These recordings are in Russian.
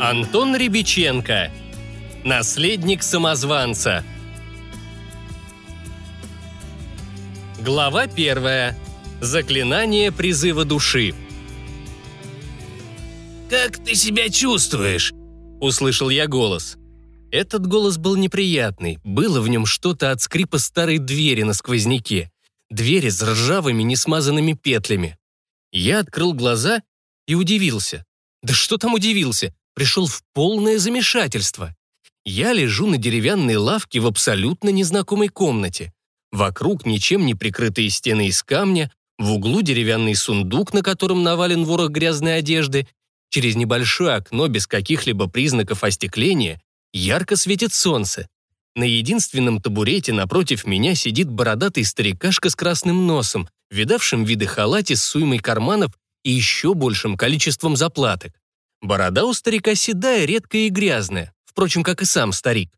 Антон Рябиченко. Наследник самозванца. Глава первая. Заклинание призыва души. «Как ты себя чувствуешь?» – услышал я голос. Этот голос был неприятный, было в нем что-то от скрипа старой двери на сквозняке. Двери с ржавыми, несмазанными петлями. Я открыл глаза и удивился. Да что там удивился? Пришел в полное замешательство. Я лежу на деревянной лавке в абсолютно незнакомой комнате. Вокруг ничем не прикрытые стены из камня, в углу деревянный сундук, на котором навален ворох грязной одежды. Через небольшое окно без каких-либо признаков остекления ярко светит солнце. На единственном табурете напротив меня сидит бородатый старикашка с красным носом, видавшим виды халате с суймой карманов и еще большим количеством заплаток. Борода у старика седая, редкая и грязная, впрочем, как и сам старик.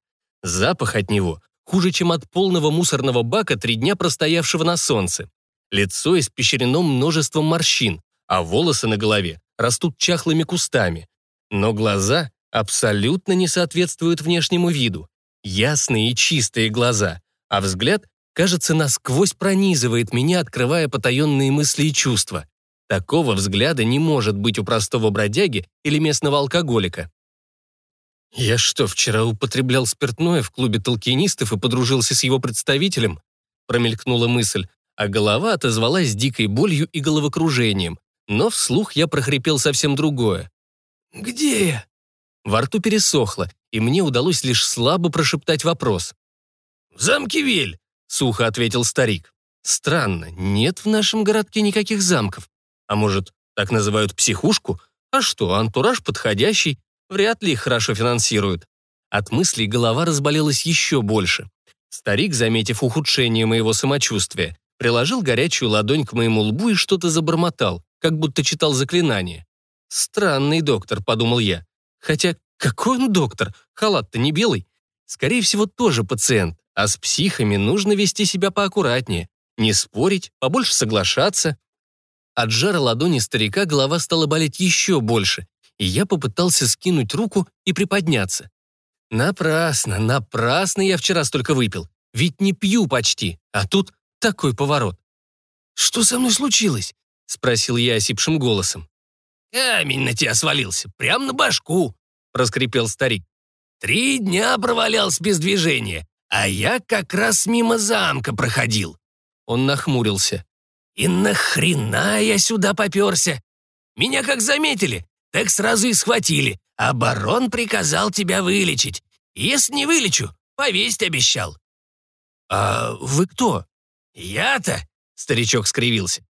Запах от него хуже, чем от полного мусорного бака три дня простоявшего на солнце. Лицо испещрено множеством морщин, а волосы на голове растут чахлыми кустами. Но глаза абсолютно не соответствуют внешнему виду. Ясные и чистые глаза, а взгляд, кажется, насквозь пронизывает меня, открывая потаенные мысли и чувства. Такого взгляда не может быть у простого бродяги или местного алкоголика. Я что, вчера употреблял спиртное в клубе толкинистов и подружился с его представителем? Промелькнула мысль, а голова отозвалась дикой болью и головокружением. Но вслух я прохрипел совсем другое. «Где я?» Во рту пересохло, и мне удалось лишь слабо прошептать вопрос. «В замке Вель», — сухо ответил старик. «Странно, нет в нашем городке никаких замков. А может, так называют психушку? А что, антураж подходящий, вряд ли их хорошо финансируют». От мыслей голова разболелась еще больше. Старик, заметив ухудшение моего самочувствия, приложил горячую ладонь к моему лбу и что-то забормотал, как будто читал заклинание. «Странный доктор», — подумал я. Хотя какой он доктор? Халат-то не белый. Скорее всего, тоже пациент. А с психами нужно вести себя поаккуратнее. Не спорить, побольше соглашаться. От жара ладони старика голова стала болеть еще больше, и я попытался скинуть руку и приподняться. Напрасно, напрасно я вчера столько выпил. Ведь не пью почти, а тут такой поворот. «Что со мной случилось?» — спросил я осипшим голосом. «Камень на тебя свалился, прямо на башку», — раскрепел старик. «Три дня провалялся без движения, а я как раз мимо замка проходил». Он нахмурился. «И нахрена я сюда поперся? Меня как заметили, так сразу и схватили, а барон приказал тебя вылечить. Если не вылечу, повесть обещал». «А вы кто?» «Я-то», — старичок скривился.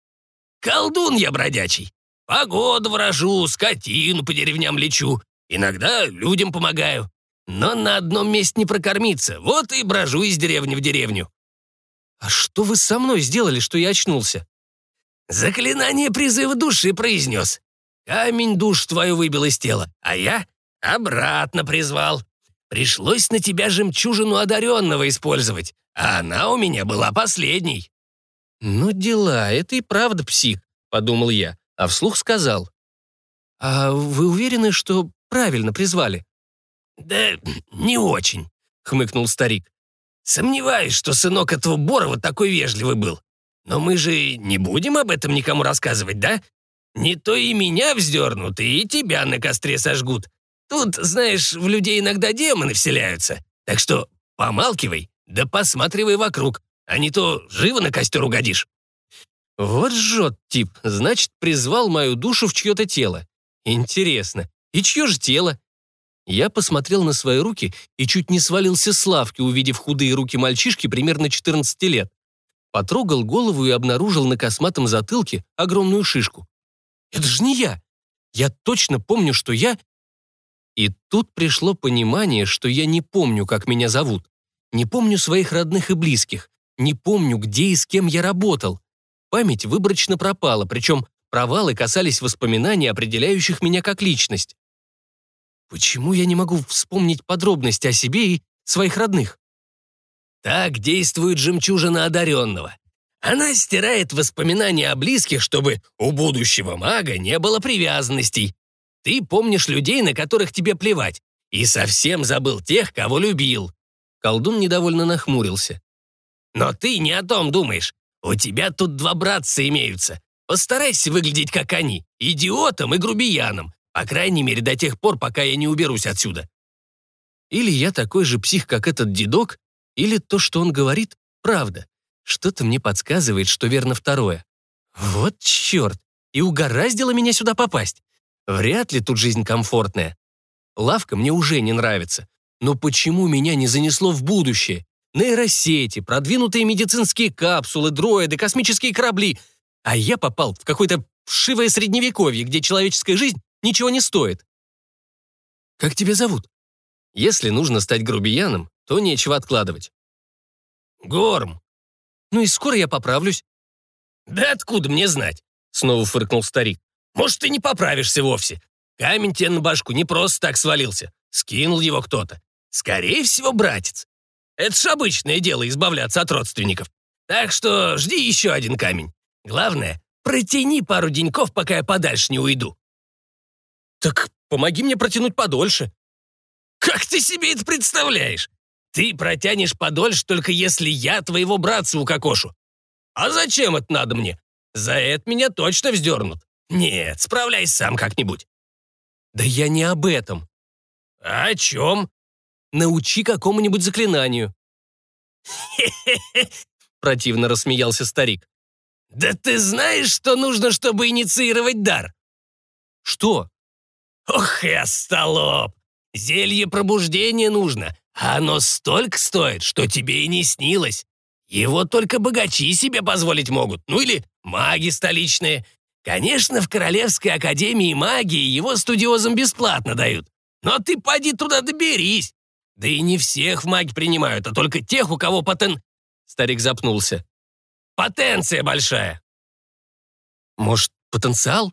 «Колдун я бродячий. Погоду ворожу, скотину по деревням лечу, иногда людям помогаю. Но на одном месте не прокормиться, вот и брожу из деревни в деревню». «А что вы со мной сделали, что я очнулся?» «Заклинание призыва души произнес. Камень душ твою выбил из тела, а я обратно призвал. Пришлось на тебя жемчужину одаренного использовать, а она у меня была последней». «Ну дела, это и правда псих», — подумал я а вслух сказал. «А вы уверены, что правильно призвали?» «Да не очень», — хмыкнул старик. «Сомневаюсь, что сынок этого Борова такой вежливый был. Но мы же не будем об этом никому рассказывать, да? Не то и меня вздернут, и тебя на костре сожгут. Тут, знаешь, в людей иногда демоны вселяются. Так что помалкивай, да посматривай вокруг, а не то живо на костер угодишь». Вот жжет тип, значит, призвал мою душу в чье-то тело. Интересно, и чье же тело? Я посмотрел на свои руки и чуть не свалился с лавки, увидев худые руки мальчишки примерно 14 лет. Потрогал голову и обнаружил на косматом затылке огромную шишку. Это же не я! Я точно помню, что я... И тут пришло понимание, что я не помню, как меня зовут. Не помню своих родных и близких. Не помню, где и с кем я работал. Память выборочно пропала, причем провалы касались воспоминаний, определяющих меня как личность. Почему я не могу вспомнить подробности о себе и своих родных? Так действует жемчужина одаренного. Она стирает воспоминания о близких, чтобы у будущего мага не было привязанностей. Ты помнишь людей, на которых тебе плевать, и совсем забыл тех, кого любил». Колдун недовольно нахмурился. «Но ты не о том думаешь. У тебя тут два братца имеются. Постарайся выглядеть как они, идиотом и грубияном, по крайней мере до тех пор, пока я не уберусь отсюда». Или я такой же псих, как этот дедок, или то, что он говорит, правда. Что-то мне подсказывает, что верно второе. Вот черт, и угораздило меня сюда попасть. Вряд ли тут жизнь комфортная. Лавка мне уже не нравится. Но почему меня не занесло в будущее? Нейросети, продвинутые медицинские капсулы, дроиды, космические корабли. А я попал в какое-то вшивое средневековье, где человеческая жизнь ничего не стоит. Как тебя зовут? Если нужно стать грубияном, то нечего откладывать. Горм. Ну и скоро я поправлюсь. Да откуда мне знать? Снова фыркнул старик. Может, ты не поправишься вовсе. Камень тебе на башку не просто так свалился. Скинул его кто-то. Скорее всего, братец. Это ж обычное дело избавляться от родственников. Так что жди еще один камень. Главное, протяни пару деньков, пока я подальше не уйду. Так помоги мне протянуть подольше. Как ты себе это представляешь? Ты протянешь подольше, только если я твоего братца укокошу. А зачем это надо мне? За это меня точно вздернут. Нет, справляйся сам как-нибудь. Да я не об этом. А о чем? Научи какому-нибудь заклинанию. Хе-хе-хе, Противно рассмеялся старик. да ты знаешь, что нужно, чтобы инициировать дар? Что? Ох, я столоп! Зелье пробуждения нужно, оно столько стоит, что тебе и не снилось. Его только богачи себе позволить могут, ну или маги столичные. Конечно, в Королевской Академии Магии его студиозам бесплатно дают. Но ты поди туда доберись. Да и не всех в маги принимают, а только тех, у кого потен... Старик запнулся. потенция большая. Может, потенциал?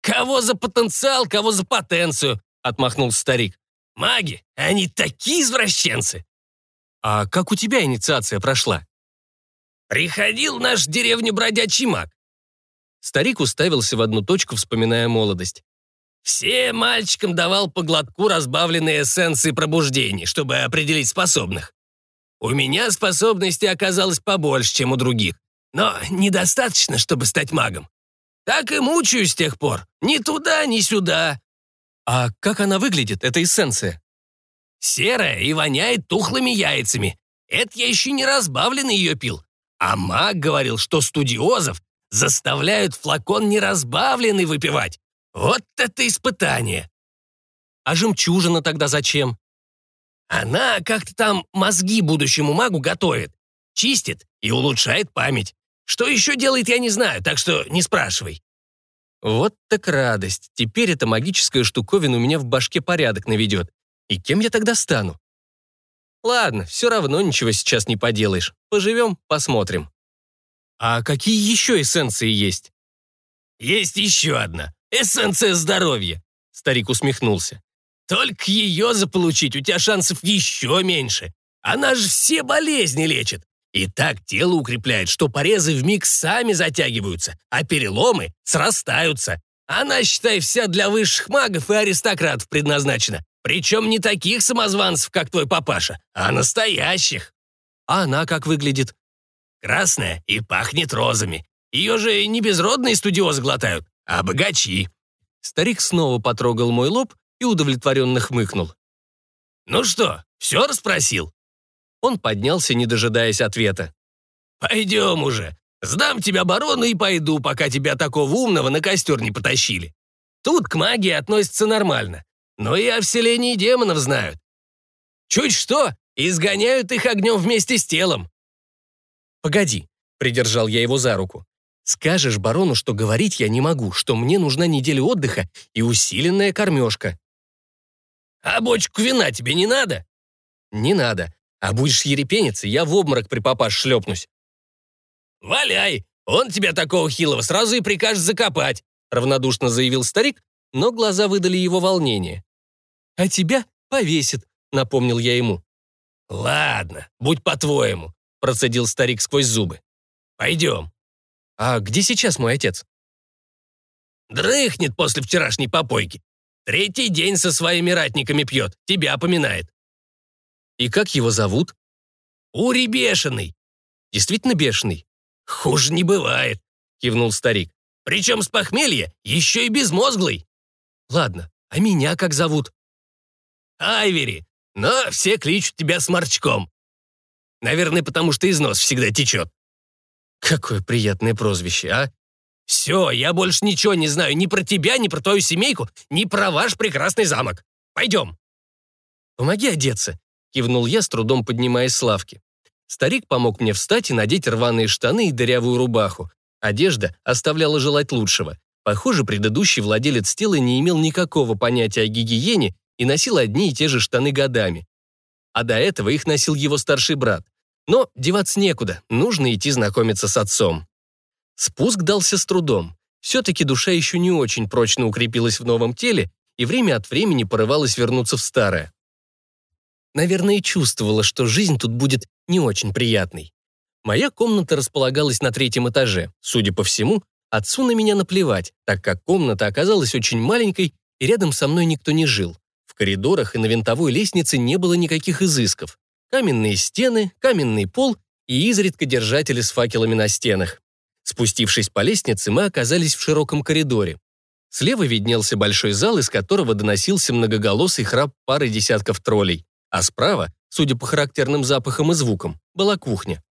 Кого за потенциал, кого за потенцию, отмахнулся старик. Маги, они такие извращенцы. А как у тебя инициация прошла? Приходил наш деревню бродячий маг. Старик уставился в одну точку, вспоминая молодость. Все мальчикам давал по глотку разбавленные эссенции пробуждений, чтобы определить способных. У меня способностей оказалось побольше, чем у других, но недостаточно, чтобы стать магом. Так и мучаюсь с тех пор. Ни туда, ни сюда. А как она выглядит, эта эссенция? Серая и воняет тухлыми яйцами. Это я еще не разбавленный ее пил. А маг говорил, что студиозов заставляют флакон неразбавленный выпивать. Вот это испытание. А жемчужина тогда зачем? Она как-то там мозги будущему магу готовит, чистит и улучшает память. Что еще делает, я не знаю, так что не спрашивай. Вот так радость. Теперь эта магическая штуковина у меня в башке порядок наведет. И кем я тогда стану? Ладно, все равно ничего сейчас не поделаешь. Поживем, посмотрим. А какие еще эссенции есть? Есть еще одна. Эссенция здоровья. Старик усмехнулся. Только ее заполучить у тебя шансов еще меньше. Она же все болезни лечит. И так тело укрепляет, что порезы вмиг сами затягиваются, а переломы срастаются. Она, считай, вся для высших магов и аристократов предназначена. Причем не таких самозванцев, как твой папаша, а настоящих. А она как выглядит? Красная и пахнет розами. Ее же не безродные студиозы глотают, а богачи. Старик снова потрогал мой лоб и удовлетворенно хмыкнул. Ну что, все расспросил? Он поднялся, не дожидаясь ответа. Пойдем уже. Сдам тебя барону и пойду, пока тебя такого умного на костер не потащили. Тут к магии относятся нормально, но и о вселении демонов знают. Чуть что, изгоняют их огнем вместе с телом. «Погоди», — придержал я его за руку. «Скажешь барону, что говорить я не могу, что мне нужна неделя отдыха и усиленная кормежка». А бочку вина тебе не надо? «Не надо. А будешь ерепениться, я в обморок при папаш шлепнусь». Валяй, он тебя такого хилого сразу и прикажет закопать. равнодушно заявил старик, но глаза выдали его волнение. «А тебя повесит», — напомнил я ему. Ладно, будь по-твоему, процедил старик сквозь зубы. Пойдем. «А где сейчас мой отец?» Дрыхнет после вчерашней попойки. Третий день со своими ратниками пьет, тебя поминает». «И как его зовут?» «Ури Бешеный». «Действительно бешеный?» «Хуже не бывает», — кивнул старик. «Причем с похмелья еще и безмозглый». «Ладно, а меня как зовут?» «Айвери, но все кличут тебя сморчком. Наверное, потому что из нос всегда течет». «Какое приятное прозвище, а?» «Все, я больше ничего не знаю ни про тебя, ни про твою семейку, ни про ваш прекрасный замок. Пойдем». «Помоги одеться», — кивнул я, с трудом поднимаясь с лавки. Старик помог мне встать и надеть рваные штаны и дырявую рубаху. Одежда оставляла желать лучшего. Похоже, предыдущий владелец тела не имел никакого понятия о гигиене и носил одни и те же штаны годами. А до этого их носил его старший брат. Но деваться некуда, нужно идти знакомиться с отцом. Спуск дался с трудом. Все-таки душа еще не очень прочно укрепилась в новом теле и время от времени порывалась вернуться в старое. Наверное, чувствовала, что жизнь тут будет не очень приятной. Моя комната располагалась на третьем этаже. Судя по всему, отцу на меня наплевать, так как комната оказалась очень маленькой, и рядом со мной никто не жил. В коридорах и на винтовой лестнице не было никаких изысков. Каменные стены, каменный пол и изредка держатели с факелами на стенах. Спустившись по лестнице, мы оказались в широком коридоре. Слева виднелся большой зал, из которого доносился многоголосый храп пары десятков троллей, а справа, судя по характерным запахам и звукам, была кухня.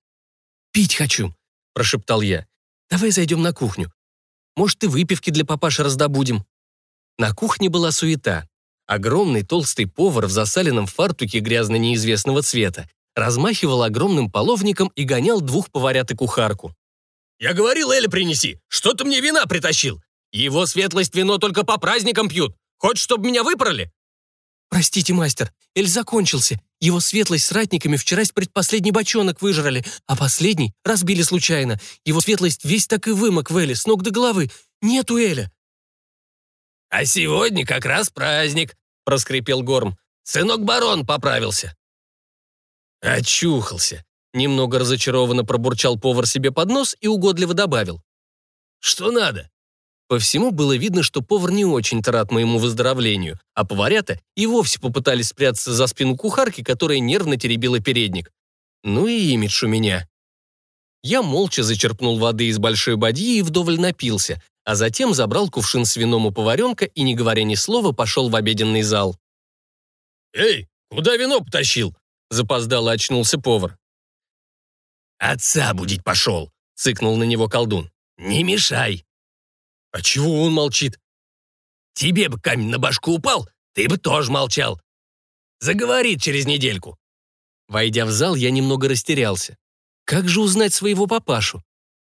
«Пить хочу», — прошептал я. «Давай зайдем на кухню. Может, и выпивки для папаши раздобудем». На кухне была суета. Огромный толстый повар в засаленном фартуке грязно неизвестного цвета размахивал огромным половником и гонял двух поварят и кухарку. «Я говорил, Эля принеси! Что ты мне вина притащил? Его светлость вино только по праздникам пьют. Хочешь, чтобы меня выпороли?» «Простите, мастер, Эль закончился. Его светлость с ратниками вчера предпоследний бочонок выжрали, а последний разбили случайно. Его светлость весь так и вымок в Эле, с ног до головы. Нету Эля». «А сегодня как раз праздник», — проскрипел Горм. «Сынок барон поправился». «Очухался», Немного разочарованно пробурчал повар себе под нос и угодливо добавил. «Что надо?» По всему было видно, что повар не очень-то рад моему выздоровлению, а поварята и вовсе попытались спрятаться за спину кухарки, которая нервно теребила передник. Ну и имидж у меня. Я молча зачерпнул воды из большой бадьи и вдоволь напился, а затем забрал кувшин с вином у поваренка и, не говоря ни слова, пошел в обеденный зал. «Эй, куда вино потащил?» Запоздало очнулся повар. «Отца будить пошел», — цыкнул на него колдун. «Не мешай». «А чего он молчит?» «Тебе бы камень на башку упал, ты бы тоже молчал. Заговорит через недельку». Войдя в зал, я немного растерялся. Как же узнать своего папашу?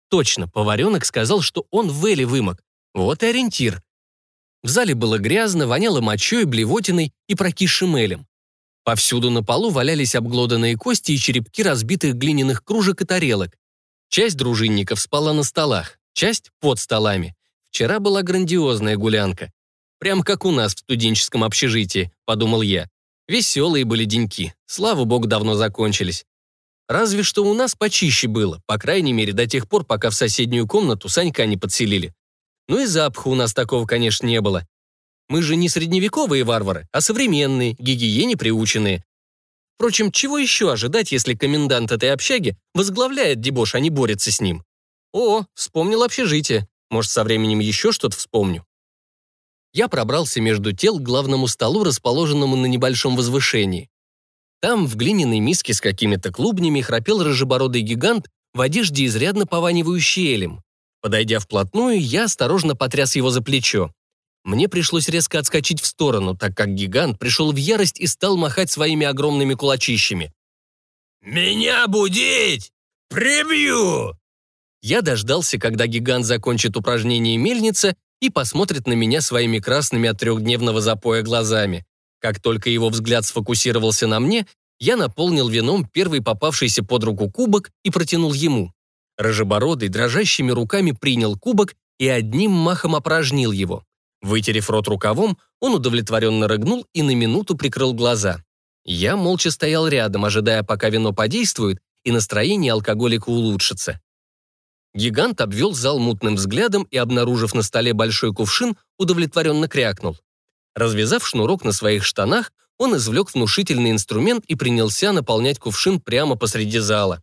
Точно, поваренок сказал, что он в Эле вымок. Вот и ориентир. В зале было грязно, воняло мочой, блевотиной и прокисшим элем. Повсюду на полу валялись обглоданные кости и черепки разбитых глиняных кружек и тарелок. Часть дружинников спала на столах, часть — под столами. Вчера была грандиозная гулянка. Прям как у нас в студенческом общежитии, подумал я. Веселые были деньки, слава богу, давно закончились. Разве что у нас почище было, по крайней мере, до тех пор, пока в соседнюю комнату Санька не подселили. Ну и запаха у нас такого, конечно, не было. Мы же не средневековые варвары, а современные, гигиене приученные. Впрочем, чего еще ожидать, если комендант этой общаги возглавляет дебош, а не борется с ним? О, вспомнил общежитие. Может, со временем еще что-то вспомню. Я пробрался между тел к главному столу, расположенному на небольшом возвышении. Там, в глиняной миске с какими-то клубнями, храпел рыжебородый гигант в одежде, изрядно пованивающей элем. Подойдя вплотную, я осторожно потряс его за плечо. Мне пришлось резко отскочить в сторону, так как гигант пришел в ярость и стал махать своими огромными кулачищами. «Меня будить! Прибью!» Я дождался, когда гигант закончит упражнение мельница и посмотрит на меня своими красными от трехдневного запоя глазами. Как только его взгляд сфокусировался на мне, я наполнил вином первый попавшийся под руку кубок и протянул ему. Рожебородый дрожащими руками принял кубок и одним махом опорожнил его. Вытерев рот рукавом, он удовлетворенно рыгнул и на минуту прикрыл глаза. Я молча стоял рядом, ожидая, пока вино подействует и настроение алкоголика улучшится. Гигант обвел зал мутным взглядом и, обнаружив на столе большой кувшин, удовлетворенно крякнул. Развязав шнурок на своих штанах, он извлек внушительный инструмент и принялся наполнять кувшин прямо посреди зала.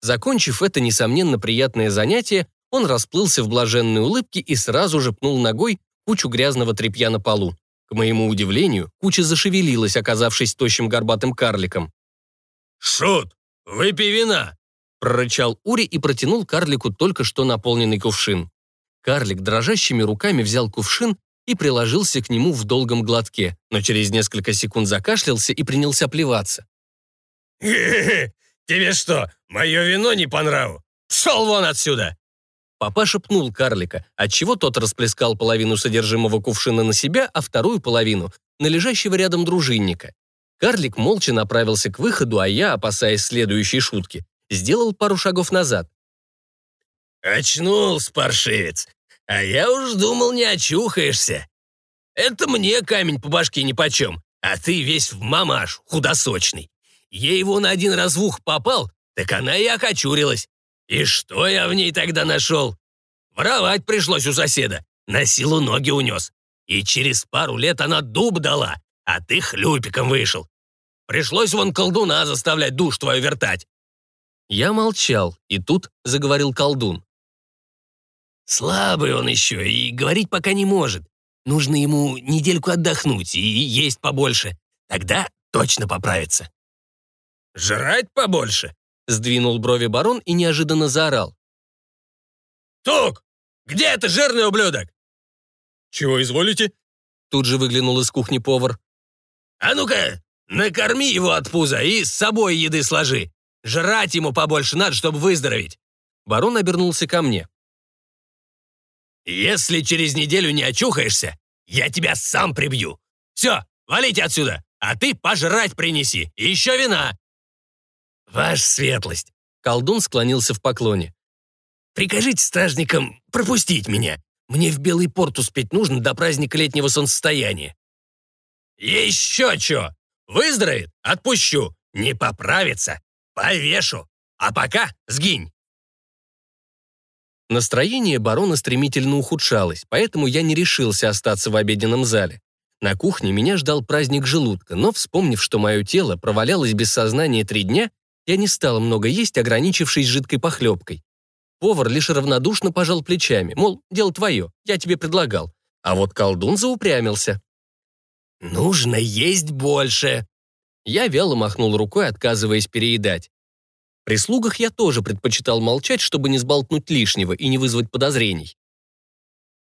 Закончив это, несомненно, приятное занятие, он расплылся в блаженной улыбке и сразу же пнул ногой кучу грязного тряпья на полу. К моему удивлению, куча зашевелилась, оказавшись тощим горбатым карликом. «Шут, выпей вина!» Прорычал Ури и протянул карлику только что наполненный кувшин. Карлик дрожащими руками взял кувшин и приложился к нему в долгом глотке, но через несколько секунд закашлялся и принялся плеваться. Тебе что, мое вино не по нраву? Пшел вон отсюда!» Папа шепнул карлика, отчего тот расплескал половину содержимого кувшина на себя, а вторую половину — на лежащего рядом дружинника. Карлик молча направился к выходу, а я, опасаясь следующей шутки, сделал пару шагов назад. «Очнулся, паршивец! А я уж думал, не очухаешься. Это мне камень по башке нипочем, а ты весь в мамаш, худосочный. Ей его на один раз в ух попал, так она и окочурилась. И что я в ней тогда нашел? Воровать пришлось у соседа, на силу ноги унес. И через пару лет она дуб дала, а ты хлюпиком вышел. Пришлось вон колдуна заставлять душ твою вертать. Я молчал, и тут заговорил колдун. Слабый он еще и говорить пока не может. Нужно ему недельку отдохнуть и есть побольше. Тогда точно поправится. «Жрать побольше?» — сдвинул брови барон и неожиданно заорал. «Тук! Где это жирный ублюдок?» «Чего изволите?» Тут же выглянул из кухни повар. «А ну-ка, накорми его от пуза и с собой еды сложи. Жрать ему побольше надо, чтобы выздороветь». Барон обернулся ко мне. «Если через неделю не очухаешься, я тебя сам прибью. Все, валите отсюда, а ты пожрать принеси, и еще вина». «Ваша светлость!» Колдун склонился в поклоне. «Прикажите стражникам пропустить меня. Мне в Белый порт успеть нужно до праздника летнего солнцестояния». «Еще что! Выздоровеет? Отпущу. Не поправится? Повешу. А пока сгинь!» Настроение барона стремительно ухудшалось, поэтому я не решился остаться в обеденном зале. На кухне меня ждал праздник желудка, но, вспомнив, что мое тело провалялось без сознания три дня, я не стал много есть, ограничившись жидкой похлебкой. Повар лишь равнодушно пожал плечами, мол, дело твое, я тебе предлагал. А вот колдун заупрямился. «Нужно есть больше!» Я вяло махнул рукой, отказываясь переедать. При слугах я тоже предпочитал молчать, чтобы не сболтнуть лишнего и не вызвать подозрений.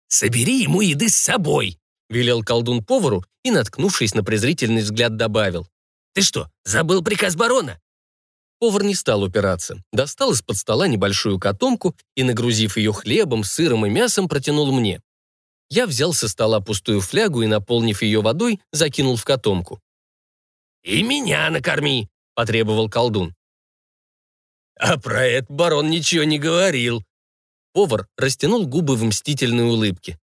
«Собери ему еды с собой!» — велел колдун повару и, наткнувшись на презрительный взгляд, добавил. «Ты что, забыл приказ барона? Повар не стал упираться, достал из-под стола небольшую котомку и, нагрузив ее хлебом, сыром и мясом, протянул мне. Я взял со стола пустую флягу и, наполнив ее водой, закинул в котомку. «И меня накорми!» — потребовал колдун. «А про это барон ничего не говорил». Повар растянул губы в мстительной улыбке.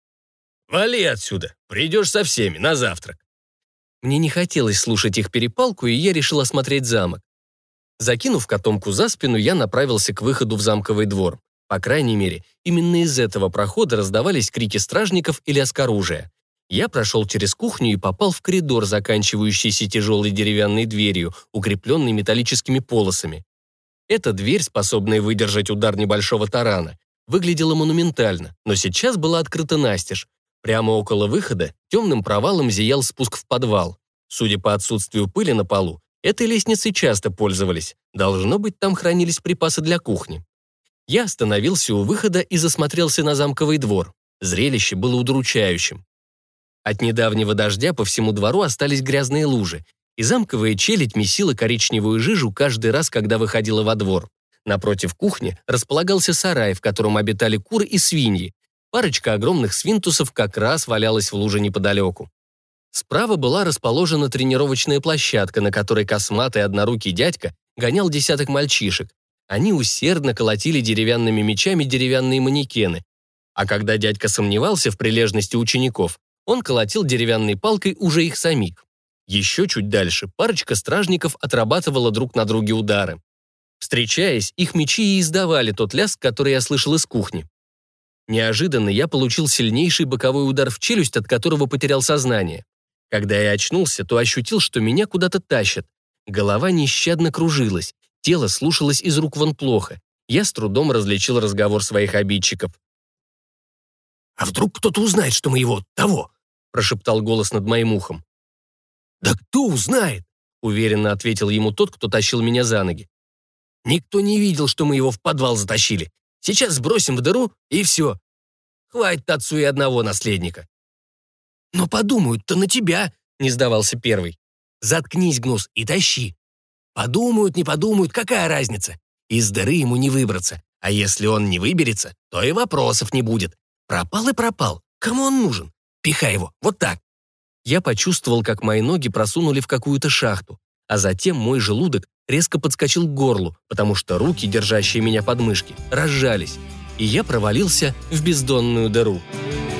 «Вали отсюда, придешь со всеми на завтрак». Мне не хотелось слушать их перепалку, и я решил осмотреть замок. Закинув котомку за спину, я направился к выходу в замковый двор. По крайней мере, именно из этого прохода раздавались крики стражников и лязг оружия. Я прошел через кухню и попал в коридор, заканчивающийся тяжелой деревянной дверью, укрепленной металлическими полосами. Эта дверь, способная выдержать удар небольшого тарана, выглядела монументально, но сейчас была открыта настежь. Прямо около выхода темным провалом зиял спуск в подвал. Судя по отсутствию пыли на полу, Этой лестницей часто пользовались. Должно быть, там хранились припасы для кухни. Я остановился у выхода и засмотрелся на замковый двор. Зрелище было удручающим. От недавнего дождя по всему двору остались грязные лужи, и замковая челядь месила коричневую жижу каждый раз, когда выходила во двор. Напротив кухни располагался сарай, в котором обитали куры и свиньи. Парочка огромных свинтусов как раз валялась в луже неподалеку. Справа была расположена тренировочная площадка, на которой косматый однорукий дядька гонял десяток мальчишек. Они усердно колотили деревянными мечами деревянные манекены. А когда дядька сомневался в прилежности учеников, он колотил деревянной палкой уже их самих. Еще чуть дальше парочка стражников отрабатывала друг на друге удары. Встречаясь, их мечи и издавали тот лязг, который я слышал из кухни. Неожиданно я получил сильнейший боковой удар в челюсть, от которого потерял сознание. Когда я очнулся, то ощутил, что меня куда-то тащат. Голова нещадно кружилась, тело слушалось из рук вон плохо. Я с трудом различил разговор своих обидчиков. «А вдруг кто-то узнает, что мы его того?» Прошептал голос над моим ухом. «Да кто узнает?» уверенно ответил ему тот, кто тащил меня за ноги. «Никто не видел, что мы его в подвал затащили. Сейчас сбросим в дыру, и все. Хватит отцу и одного наследника». «Но подумают-то на тебя», — не сдавался первый. «Заткнись, Гнус, и тащи. Подумают, не подумают, какая разница? Из дыры ему не выбраться, а если он не выберется, то и вопросов не будет. Пропал и пропал. Кому он нужен? Пихай его, вот так». Я почувствовал, как мои ноги просунули в какую-то шахту, а затем мой желудок резко подскочил к горлу, потому что руки, держащие меня под мышки, разжались, и я провалился в бездонную дыру. «Дыру».